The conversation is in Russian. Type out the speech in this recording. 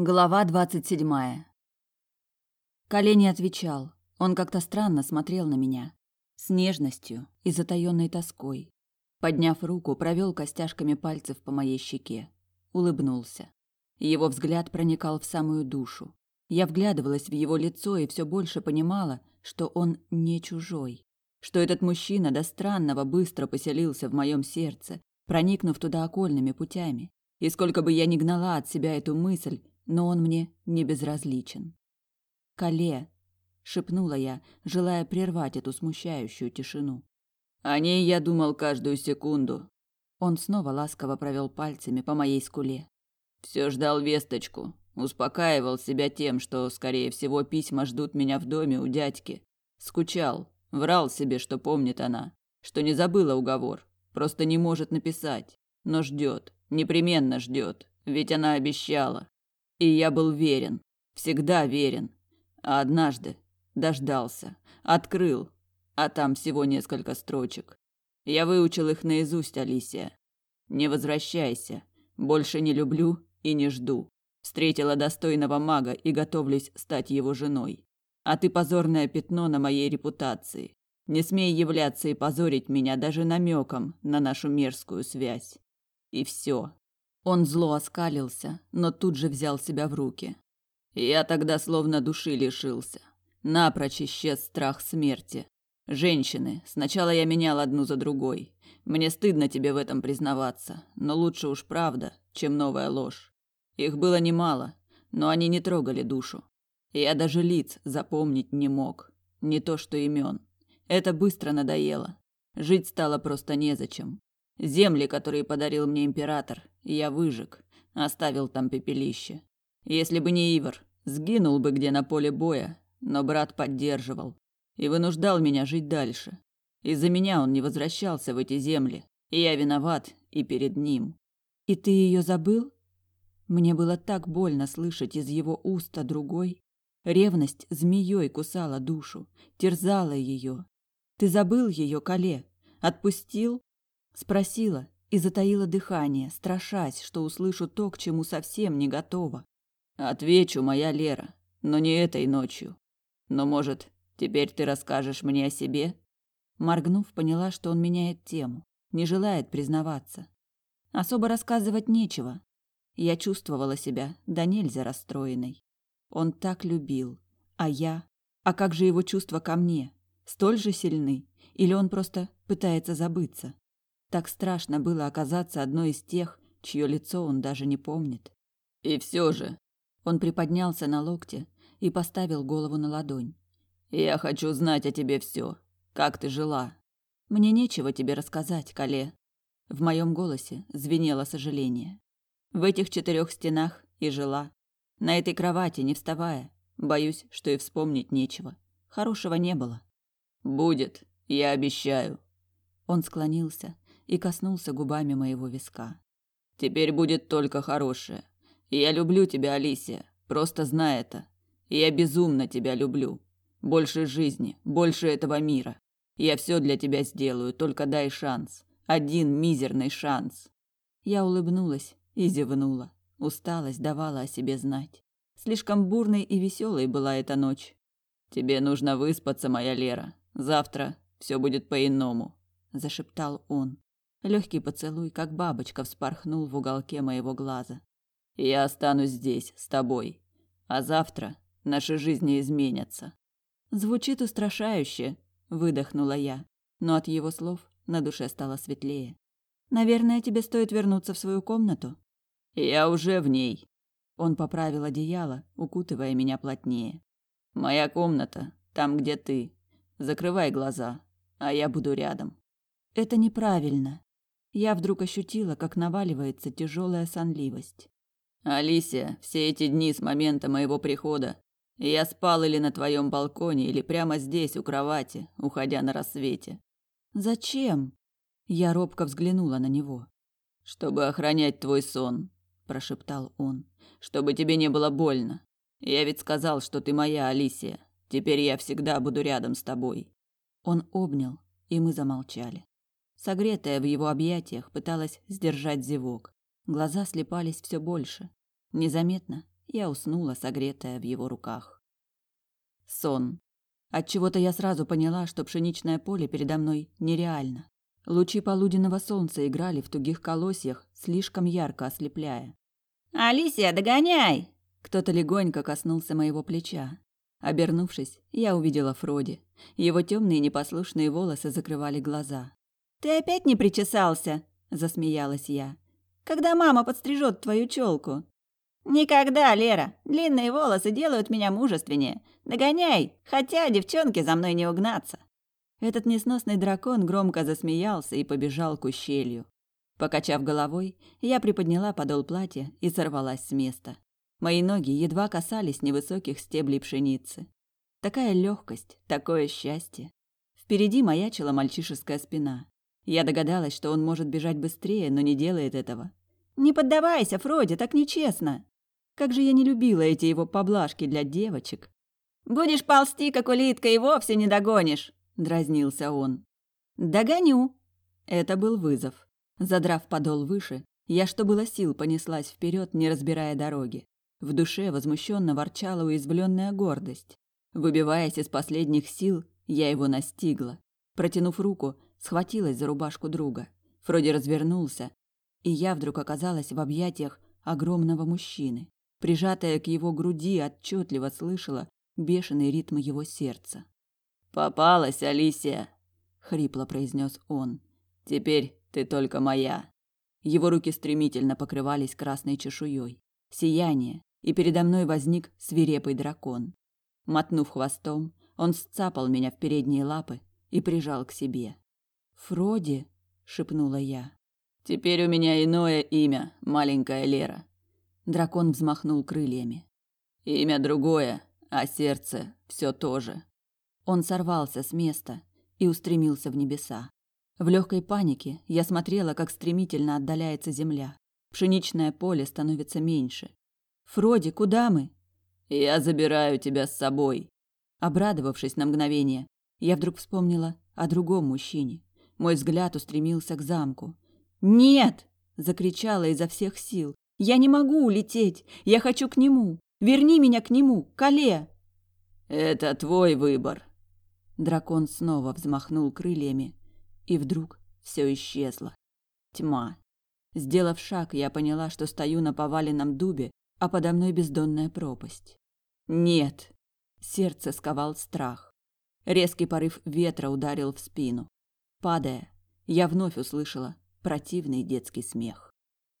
Глава двадцать седьмая. Кале не отвечал. Он как-то странно смотрел на меня. С нежностью и затаённой тоской. Подняв руку, провел костяшками пальцев по моей щеке. Улыбнулся. Его взгляд проникал в самую душу. Я вглядывалась в его лицо и все больше понимала, что он не чужой. Что этот мужчина до странного быстро поселился в моем сердце, проникнув туда окольными путями. И сколько бы я ни гнала от себя эту мысль, но он мне не безразличен. «Кале!» — шепнула я, желая прервать эту смущающую тишину. «О ней я думал каждую секунду». Он снова ласково провел пальцами по моей скуле. Все ждал весточку, успокаивал себя тем, что, скорее всего, письма ждут меня в доме у дядьки. Скучал, врал себе, что помнит она, что не забыла уговор, просто не может написать, но ждет, непременно ждет, ведь она обещала. И я был верен, всегда верен. А однажды дождался, открыл, а там всего несколько строчек. Я выучил их наизусть, Алисия. Не возвращайся, больше не люблю и не жду. Встретила достойного мага и готовлюсь стать его женой. А ты позорное пятно на моей репутации. Не смей являться и позорить меня даже намеком на нашу мерзкую связь. И все. Он зло оскалился, но тут же взял себя в руки. Я тогда словно души лишился. Напрочь исчез страх смерти. Женщины, сначала я менял одну за другой. Мне стыдно тебе в этом признаваться, но лучше уж правда, чем новая ложь. Их было немало, но они не трогали душу. Я даже лиц запомнить не мог, не то что имен. Это быстро надоело. Жить стало просто незачем. Земли, которые подарил мне император, я выжег, оставил там пепелище. Если бы не Ивар, сгинул бы где на поле боя, но брат поддерживал и вынуждал меня жить дальше. Из-за меня он не возвращался в эти земли, и я виноват и перед ним. И ты ее забыл? Мне было так больно слышать из его уста другой. Ревность змеей кусала душу, терзала ее. Ты забыл ее, Кале? Отпустил? Спросила и затаила дыхание, страшась, что услышу то, к чему совсем не готова. Отвечу, моя Лера, но не этой ночью. Но, может, теперь ты расскажешь мне о себе? Моргнув, поняла, что он меняет тему, не желает признаваться. Особо рассказывать нечего. Я чувствовала себя да нельзя расстроенной. Он так любил, а я? А как же его чувства ко мне? Столь же сильны? Или он просто пытается забыться? Так страшно было оказаться одной из тех, чье лицо он даже не помнит. И все же, он приподнялся на локте и поставил голову на ладонь. Я хочу знать о тебе все. Как ты жила? Мне нечего тебе рассказать, Кале. В моем голосе звенело сожаление. В этих четырех стенах и жила. На этой кровати, не вставая. Боюсь, что и вспомнить нечего. Хорошего не было. Будет, я обещаю. Он склонился, и коснулся губами моего виска. Теперь будет только хорошее. Я люблю тебя, Алисия. Просто знай это. Я безумно тебя люблю. Больше жизни, больше этого мира. Я все для тебя сделаю, только дай шанс. Один мизерный шанс. Я улыбнулась и зевнула. Усталость давала о себе знать. Слишком бурной и веселой была эта ночь. Тебе нужно выспаться, моя Лера. Завтра все будет по-иному, зашептал он. Легкий поцелуй, как бабочка, вспорхнул в уголке моего глаза. Я останусь здесь с тобой, а завтра наши жизни изменятся. Звучит устрашающе, выдохнула я, но от его слов на душе стало светлее. Наверное, тебе стоит вернуться в свою комнату. Я уже в ней. Он поправил одеяло, укутывая меня плотнее. Моя комната, там, где ты. Закрывай глаза, а я буду рядом. Это неправильно. Я вдруг ощутила, как наваливается тяжелая сонливость. Алисия, все эти дни с момента моего прихода я спал или на твоем балконе, или прямо здесь у кровати, уходя на рассвете. Зачем? Я робко взглянула на него. Чтобы охранять твой сон, прошептал он. Чтобы тебе не было больно. Я ведь сказал, что ты моя, Алисия. Теперь я всегда буду рядом с тобой. Он обнял, и мы замолчали. Согретая в его объятиях, пыталась сдержать зевок. Глаза слепались все больше. Незаметно я уснула, согретая в его руках. Сон. Отчего-то я сразу поняла, что пшеничное поле передо мной нереально. Лучи полуденного солнца играли в тугих колосьях, слишком ярко ослепляя. «Алисия, догоняй!» Кто-то легонько коснулся моего плеча. Обернувшись, я увидела Фроди. Его темные непослушные волосы закрывали глаза. «Ты опять не причесался?» – засмеялась я. «Когда мама подстрижет твою челку?» «Никогда, Лера. Длинные волосы делают меня мужественнее. Догоняй, хотя девчонке за мной не угнаться». Этот несносный дракон громко засмеялся и побежал к ущелью. Покачав головой, я приподняла подол платья и сорвалась с места. Мои ноги едва касались невысоких стеблей пшеницы. Такая легкость, такое счастье. Впереди маячила мальчишеская спина. Я догадалась, что он может бежать быстрее, но не делает этого. «Не поддавайся, Фроди, так нечестно!» Как же я не любила эти его поблажки для девочек. «Будешь ползти, как улитка, и вовсе не догонишь!» – дразнился он. «Догоню!» Это был вызов. Задрав подол выше, я, что было сил, понеслась вперед, не разбирая дороги. В душе возмущенно ворчала уязвленная гордость. Выбиваясь из последних сил, я его настигла. Протянув руку, схватилась за рубашку друга. Фроди развернулся, и я вдруг оказалась в объятиях огромного мужчины. Прижатая к его груди, отчетливо слышала бешеный ритм его сердца. «Попалась, Алисия!» — хрипло произнес он. «Теперь ты только моя». Его руки стремительно покрывались красной чешуей. Сияние, и передо мной возник свирепый дракон. Мотнув хвостом, он сцапал меня в передние лапы и прижал к себе. «Фроди», — шепнула я. «Теперь у меня иное имя, маленькая Лера». Дракон взмахнул крыльями. «Имя другое, а сердце все то же». Он сорвался с места и устремился в небеса. В легкой панике я смотрела, как стремительно отдаляется земля. Пшеничное поле становится меньше. «Фроди, куда мы?» «Я забираю тебя с собой». Обрадовавшись на мгновение, я вдруг вспомнила о другом мужчине. Мой взгляд устремился к замку. «Нет!» – закричала изо всех сил. «Я не могу улететь! Я хочу к нему! Верни меня к нему, Кале!» «Это твой выбор!» Дракон снова взмахнул крыльями, и вдруг все исчезло. Тьма. Сделав шаг, я поняла, что стою на поваленном дубе а подо мной бездонная пропасть. Нет! Сердце сковал страх. Резкий порыв ветра ударил в спину. Падая, я вновь услышала противный детский смех.